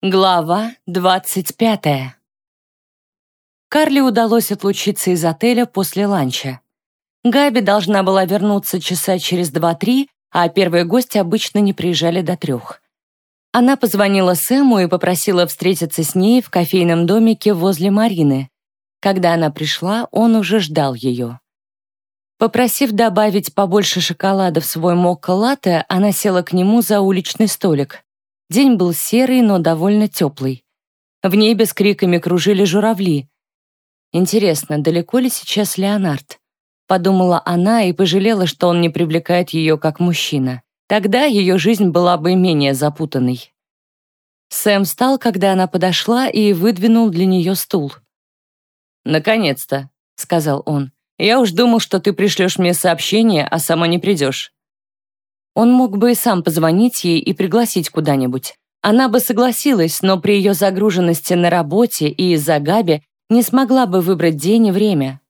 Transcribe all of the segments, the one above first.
Глава 25. Карли удалось отлучиться из отеля после ланча. Габи должна была вернуться часа через два-три, а первые гости обычно не приезжали до трех. Она позвонила Сэму и попросила встретиться с ней в кофейном домике возле Марины. Когда она пришла, он уже ждал ее. Попросив добавить побольше шоколада в свой мокко-латте, она села к нему за уличный столик. День был серый, но довольно теплый. В небе с криками кружили журавли. Интересно, далеко ли сейчас Леонард? Подумала она и пожалела, что он не привлекает ее как мужчина. Тогда ее жизнь была бы менее запутанной. Сэм встал, когда она подошла, и выдвинул для нее стул. «Наконец-то», — сказал он. «Я уж думал, что ты пришлешь мне сообщение, а сама не придешь». Он мог бы и сам позвонить ей и пригласить куда-нибудь. Она бы согласилась, но при ее загруженности на работе и из-за Габи не смогла бы выбрать день и время.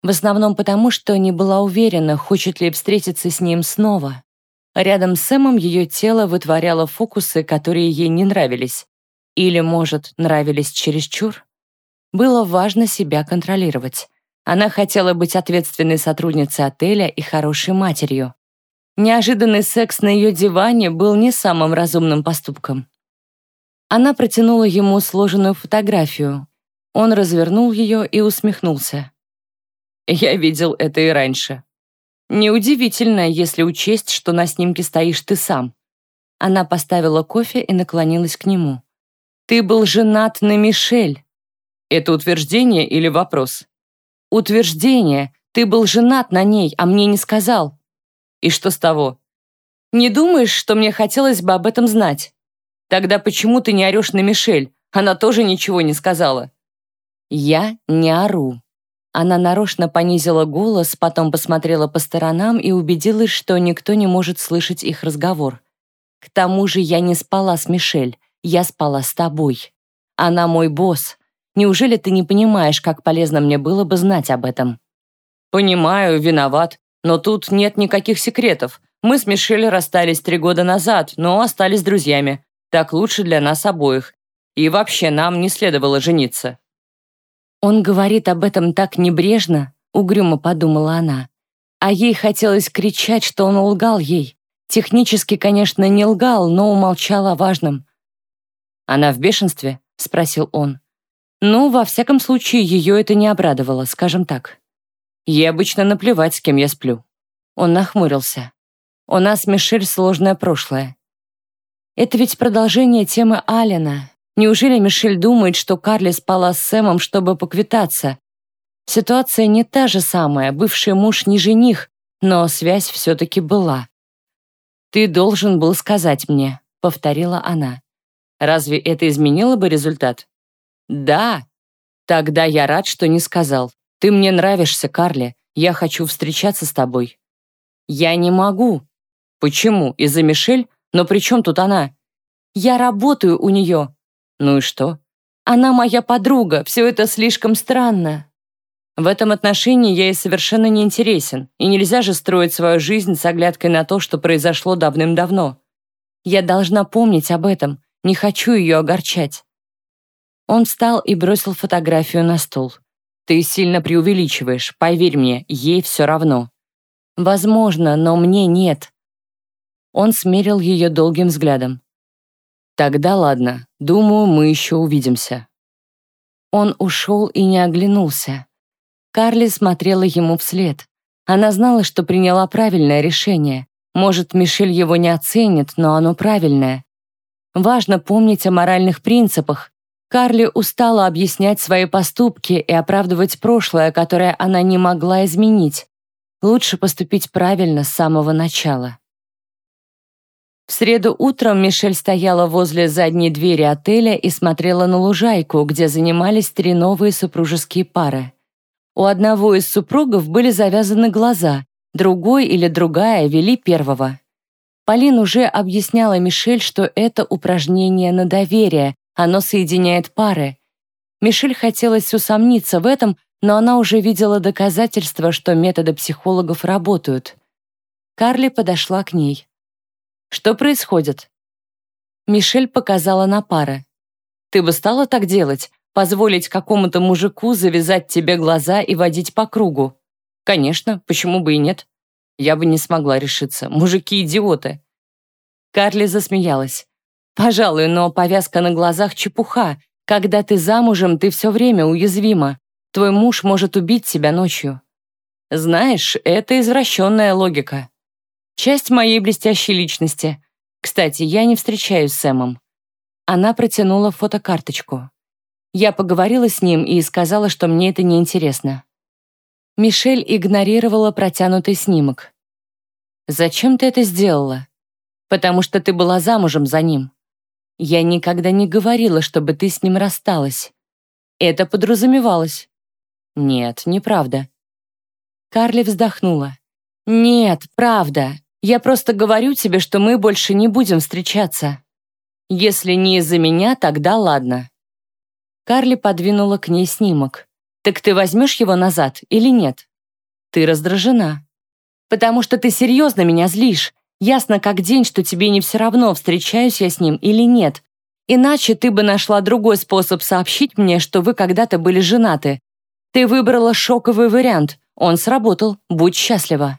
В основном потому, что не была уверена, хочет ли встретиться с ним снова. Рядом с Сэмом ее тело вытворяло фокусы, которые ей не нравились. Или, может, нравились чересчур? Было важно себя контролировать. Она хотела быть ответственной сотрудницей отеля и хорошей матерью. Неожиданный секс на ее диване был не самым разумным поступком. Она протянула ему сложенную фотографию. Он развернул ее и усмехнулся. «Я видел это и раньше. Неудивительно, если учесть, что на снимке стоишь ты сам». Она поставила кофе и наклонилась к нему. «Ты был женат на Мишель». «Это утверждение или вопрос?» «Утверждение. Ты был женат на ней, а мне не сказал». И что с того? Не думаешь, что мне хотелось бы об этом знать? Тогда почему ты не орешь на Мишель? Она тоже ничего не сказала. Я не ору. Она нарочно понизила голос, потом посмотрела по сторонам и убедилась, что никто не может слышать их разговор. К тому же я не спала с Мишель, я спала с тобой. Она мой босс. Неужели ты не понимаешь, как полезно мне было бы знать об этом? Понимаю, виноват. Но тут нет никаких секретов. Мы с Мишель расстались три года назад, но остались друзьями. Так лучше для нас обоих. И вообще нам не следовало жениться». «Он говорит об этом так небрежно», — угрюмо подумала она. А ей хотелось кричать, что он лгал ей. Технически, конечно, не лгал, но умолчал о важном. «Она в бешенстве?» — спросил он. «Ну, во всяком случае, ее это не обрадовало, скажем так». Ей обычно наплевать, с кем я сплю». Он нахмурился. «У нас, Мишель, сложное прошлое. Это ведь продолжение темы Алина. Неужели Мишель думает, что Карли спала с Сэмом, чтобы поквитаться? Ситуация не та же самая, бывший муж не жених, но связь все-таки была. «Ты должен был сказать мне», — повторила она. «Разве это изменило бы результат?» «Да. Тогда я рад, что не сказал. «Ты мне нравишься, Карли. Я хочу встречаться с тобой». «Я не могу». «Почему? Из-за Мишель? Но при чем тут она?» «Я работаю у нее». «Ну и что?» «Она моя подруга. Все это слишком странно». В этом отношении я ей совершенно не интересен, и нельзя же строить свою жизнь с оглядкой на то, что произошло давным-давно. Я должна помнить об этом, не хочу ее огорчать. Он встал и бросил фотографию на стол. Ты сильно преувеличиваешь, поверь мне, ей все равно. Возможно, но мне нет. Он смерил ее долгим взглядом. Тогда ладно, думаю, мы еще увидимся. Он ушел и не оглянулся. Карли смотрела ему вслед. Она знала, что приняла правильное решение. Может, Мишель его не оценит, но оно правильное. Важно помнить о моральных принципах, Карли устала объяснять свои поступки и оправдывать прошлое, которое она не могла изменить. Лучше поступить правильно с самого начала. В среду утром Мишель стояла возле задней двери отеля и смотрела на лужайку, где занимались три новые супружеские пары. У одного из супругов были завязаны глаза, другой или другая вели первого. Полин уже объясняла Мишель, что это упражнение на доверие, оно соединяет пары. Мишель хотелось усомниться в этом, но она уже видела доказательства, что методы психологов работают. Карли подошла к ней. «Что происходит?» Мишель показала на пары. Ты бы стала так делать? Позволить какому-то мужику завязать тебе глаза и водить по кругу? Конечно, почему бы и нет? Я бы не смогла решиться. Мужики идиоты. Карли засмеялась. Пожалуй, но повязка на глазах чепуха. Когда ты замужем, ты все время уязвима. Твой муж может убить тебя ночью. Знаешь, это извращенная логика. Часть моей блестящей личности. Кстати, я не встречаюсь с Сэмом. Она протянула фотокарточку. Я поговорила с ним и сказала, что мне это неинтересно. Мишель игнорировала протянутый снимок. «Зачем ты это сделала?» «Потому что ты была замужем за ним. Я никогда не говорила, чтобы ты с ним рассталась. Это подразумевалось». «Нет, неправда». Карли вздохнула. «Нет, правда. Я просто говорю тебе, что мы больше не будем встречаться. Если не из-за меня, тогда ладно». Карли подвинула к ней снимок. «Так ты возьмешь его назад или нет?» «Ты раздражена». «Потому что ты серьезно меня злишь. Ясно как день, что тебе не все равно, встречаюсь я с ним или нет. Иначе ты бы нашла другой способ сообщить мне, что вы когда-то были женаты. Ты выбрала шоковый вариант. Он сработал. Будь счастлива».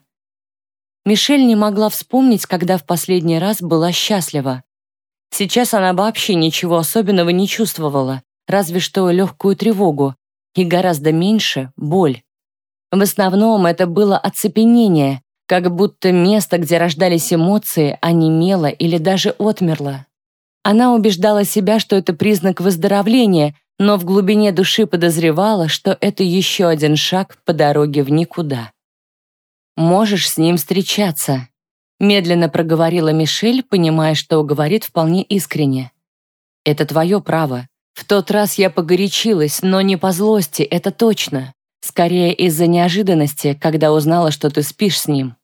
Мишель не могла вспомнить, когда в последний раз была счастлива. Сейчас она вообще ничего особенного не чувствовала, разве что легкую тревогу, и гораздо меньше — боль. В основном это было оцепенение, как будто место, где рождались эмоции, онемело или отмерло отмерло. Она убеждала себя, что это признак выздоровления, но в глубине души подозревала, что это еще один шаг по дороге в никуда. «Можешь с ним встречаться», — медленно проговорила Мишель, понимая, что говорит вполне искренне. «Это твое право. В тот раз я погорячилась, но не по злости, это точно. Скорее из-за неожиданности, когда узнала, что ты спишь с ним».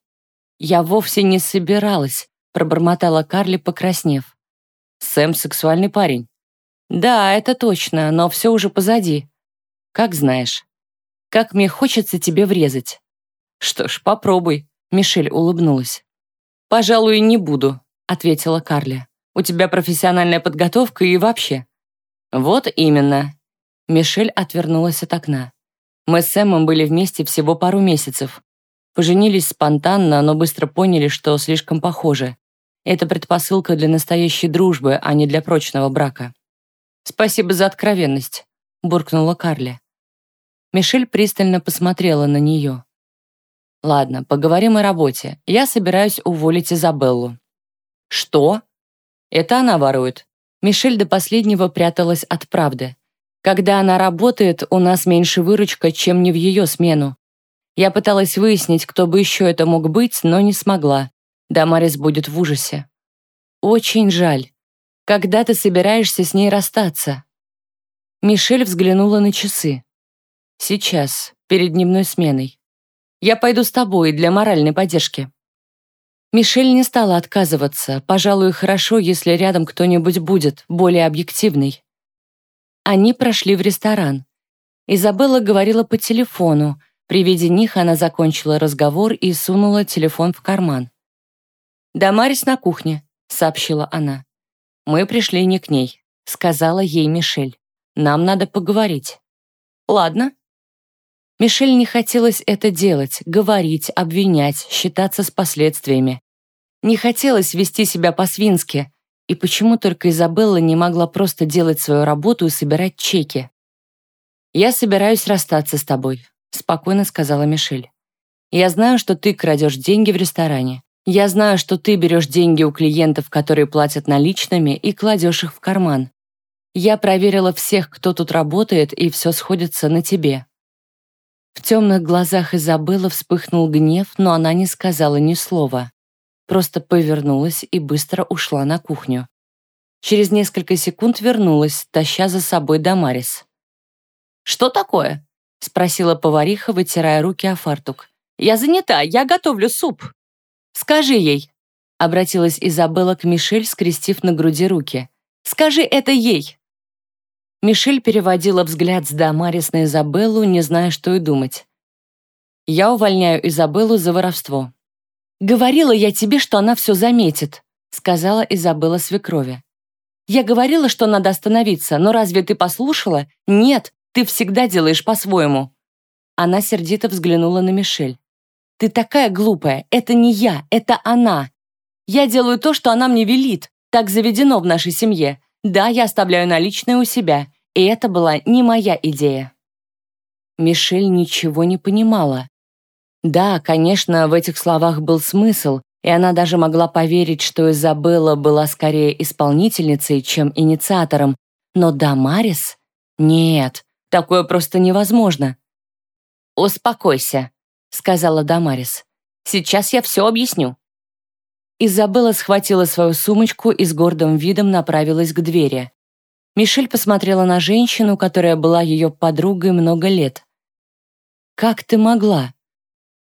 «Я вовсе не собиралась», — пробормотала Карли, покраснев. «Сэм — сексуальный парень». «Да, это точно, но все уже позади. Как знаешь. Как мне хочется тебе врезать. «Что ж, попробуй», — Мишель улыбнулась. «Пожалуй, не буду», — ответила Карли. «У тебя профессиональная подготовка и вообще». «Вот именно». Мишель отвернулась от окна. Мы с Сэмом были вместе всего пару месяцев. Поженились спонтанно, но быстро поняли, что слишком похожи. Это предпосылка для настоящей дружбы, а не для прочного брака. «Спасибо за откровенность», — буркнула Карли. Мишель пристально посмотрела на нее. Ладно, поговорим о работе. Я собираюсь уволить Изабеллу. Что? Это она ворует. Мишель до последнего пряталась от правды. Когда она работает, у нас меньше выручка, чем не в ее смену. Я пыталась выяснить, кто бы еще это мог быть, но не смогла. Дамарис будет в ужасе. Очень жаль. Когда ты собираешься с ней расстаться? Мишель взглянула на часы. Сейчас, перед дневной сменой. Я пойду с тобой для моральной поддержки». Мишель не стала отказываться. Пожалуй, хорошо, если рядом кто-нибудь будет, более объективный. Они прошли в ресторан. Изабелла говорила по телефону. При виде них она закончила разговор и сунула телефон в карман. «Дамарис на кухне», — сообщила она. «Мы пришли не к ней», — сказала ей Мишель. «Нам надо поговорить». «Ладно», Мишель не хотелось это делать, говорить, обвинять, считаться с последствиями. Не хотелось вести себя по-свински. И почему только Изабелла не могла просто делать свою работу и собирать чеки? «Я собираюсь расстаться с тобой», — спокойно сказала Мишель. «Я знаю, что ты крадешь деньги в ресторане. Я знаю, что ты берешь деньги у клиентов, которые платят наличными, и кладешь их в карман. Я проверила всех, кто тут работает, и все сходится на тебе. В темных глазах Изабеллы вспыхнул гнев, но она не сказала ни слова. Просто повернулась и быстро ушла на кухню. Через несколько секунд вернулась, таща за собой Дамарис. «Что такое?» — спросила повариха, вытирая руки о фартук. «Я занята, я готовлю суп». «Скажи ей», — обратилась Изабелла к Мишель, скрестив на груди руки. «Скажи это ей». Мишель переводила взгляд с Дамарис на Изабеллу, не зная, что и думать. «Я увольняю Изабеллу за воровство». «Говорила я тебе, что она все заметит», сказала Изабелла свекрови. Я говорила, что надо остановиться, но разве ты послушала? Нет, ты всегда делаешь по-своему». Она сердито взглянула на Мишель. «Ты такая глупая. Это не я, это она. Я делаю то, что она мне велит. Так заведено в нашей семье. Да, я оставляю наличные у себя. И это была не моя идея». Мишель ничего не понимала. Да, конечно, в этих словах был смысл, и она даже могла поверить, что Изабелла была скорее исполнительницей, чем инициатором. Но Дамарис? Нет, такое просто невозможно. «Успокойся», — сказала Дамарис. «Сейчас я все объясню». Изабелла схватила свою сумочку и с гордым видом направилась к двери. Мишель посмотрела на женщину, которая была ее подругой много лет. «Как ты могла?»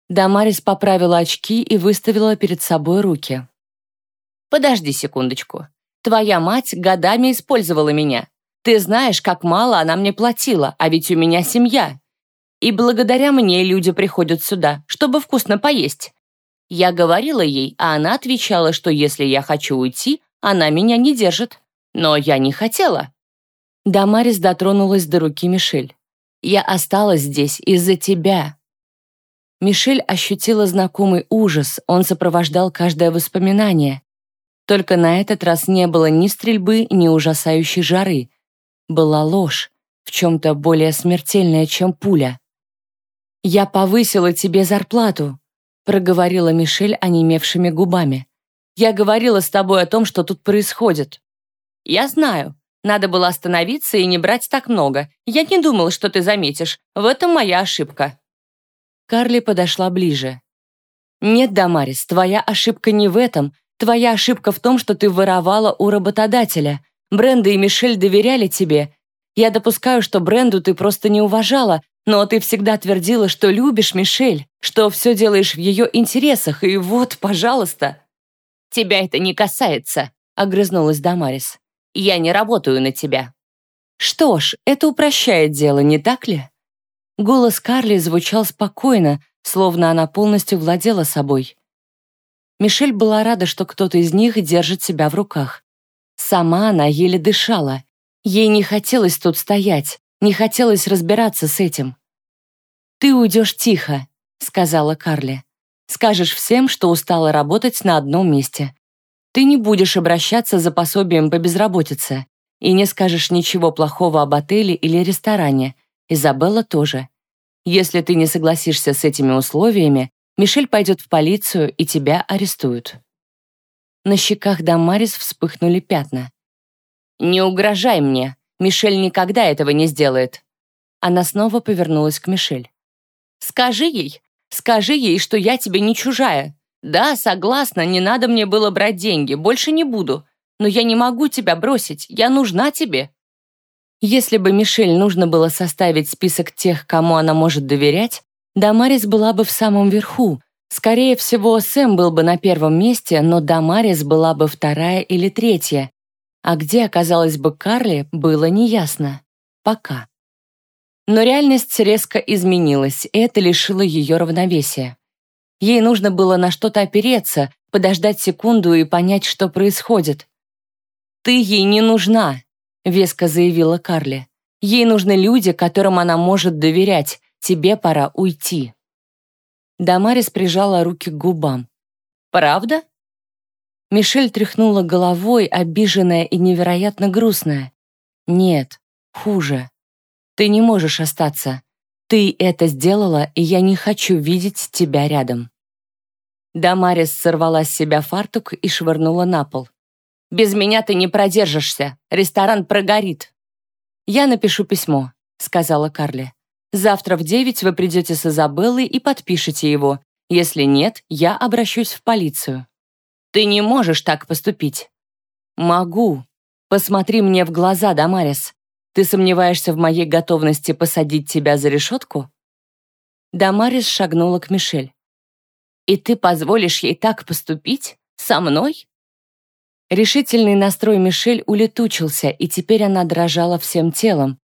Дамарис поправила очки и выставила перед собой руки. «Подожди секундочку. Твоя мать годами использовала меня. Ты знаешь, как мало она мне платила, а ведь у меня семья. И благодаря мне люди приходят сюда, чтобы вкусно поесть. Я говорила ей, а она отвечала, что если я хочу уйти, она меня не держит. Но я не хотела». Дамарис дотронулась до руки Мишель. «Я осталась здесь из-за тебя». Мишель ощутила знакомый ужас, он сопровождал каждое воспоминание. Только на этот раз не было ни стрельбы, ни ужасающей жары. Была ложь, в чем-то более смертельная, чем пуля. «Я повысила тебе зарплату», проговорила Мишель онемевшими губами. «Я говорила с тобой о том, что тут происходит». «Я знаю. Надо было остановиться и не брать так много. Я не думала, что ты заметишь. В этом моя ошибка». Карли подошла ближе. «Нет, Дамарис, твоя ошибка не в этом. Твоя ошибка в том, что ты воровала у работодателя. Бренда и Мишель доверяли тебе. Я допускаю, что Бренду ты просто не уважала, но ты всегда твердила, что любишь Мишель, что все делаешь в ее интересах, и вот, пожалуйста». «Тебя это не касается», — огрызнулась Дамарис. «Я не работаю на тебя». «Что ж, это упрощает дело, не так ли?» Голос Карли звучал спокойно, словно она полностью владела собой. Мишель была рада, что кто-то из них держит себя в руках. Сама она еле дышала. Ей не хотелось тут стоять, не хотелось разбираться с этим. «Ты уйдешь тихо», — сказала Карли. «Скажешь всем, что устала работать на одном месте. Ты не будешь обращаться за пособием по безработице и не скажешь ничего плохого об отеле или ресторане. Изабелла тоже. Если ты не согласишься с этими условиями, Мишель пойдет в полицию и тебя арестуют». На щеках Дамарис вспыхнули пятна. «Не угрожай мне. Мишель никогда этого не сделает». Она снова повернулась к Мишель. «Скажи ей, скажи ей, что я тебе не чужая. Да, согласна, не надо мне было брать деньги, больше не буду. Но я не могу тебя бросить, я нужна тебе». Если бы Мишель нужно было составить список тех, кому она может доверять, Дамарис была бы в самом верху. Скорее всего, Сэм был бы на первом месте, но Дамарис была бы вторая или третья, а где оказалась бы Карли, было неясно. Пока. Но реальность резко изменилась, и это лишило ее равновесия. Ей нужно было на что-то опереться, подождать секунду и понять, что происходит. «Ты ей не нужна», — веско заявила Карли. «Ей нужны люди, которым она может доверять. Тебе пора уйти». Дамарис прижала руки к губам. «Правда?» Мишель тряхнула головой, обиженная и невероятно грустная. «Нет, хуже. Ты не можешь остаться. Ты это сделала, и я не хочу видеть тебя рядом». Дамарис сорвала с себя фартук и швырнула на пол. «Без меня ты не продержишься. Ресторан прогорит». «Я напишу письмо», — сказала Карли. «Завтра в девять вы придете с Изабеллой и подпишете его. Если нет, я обращусь в полицию». Ты не можешь так поступить». «Могу. Посмотри мне в глаза, Дамарис. Ты сомневаешься в моей готовности посадить тебя за решетку?» Дамарис шагнула к Мишель. «И ты позволишь ей так поступить? Со мной?» Решительный настрой Мишель улетучился, и теперь она дрожала всем телом.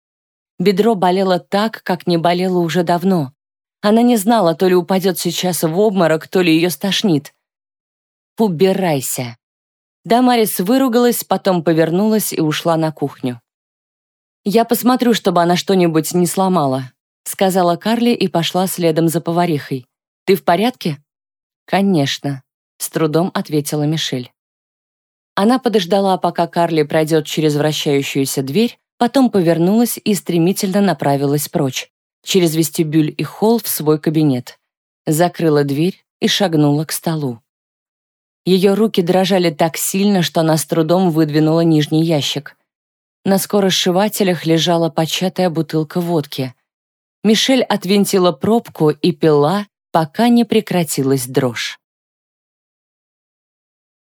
Бедро болело так, как не болело уже давно. Она не знала, то ли упадет сейчас в обморок, то ли ее стошнит. «Убирайся!» Дамарис выругалась, потом повернулась и ушла на кухню. «Я посмотрю, чтобы она что-нибудь не сломала», сказала Карли и пошла следом за поварихой. «Ты в порядке?» «Конечно», — с трудом ответила Мишель. Она подождала, пока Карли пройдет через вращающуюся дверь, потом повернулась и стремительно направилась прочь, через вестибюль и холл в свой кабинет. Закрыла дверь и шагнула к столу. Ее руки дрожали так сильно, что она с трудом выдвинула нижний ящик. На скоросшивателях лежала початая бутылка водки. Мишель отвинтила пробку и пила, пока не прекратилась дрожь.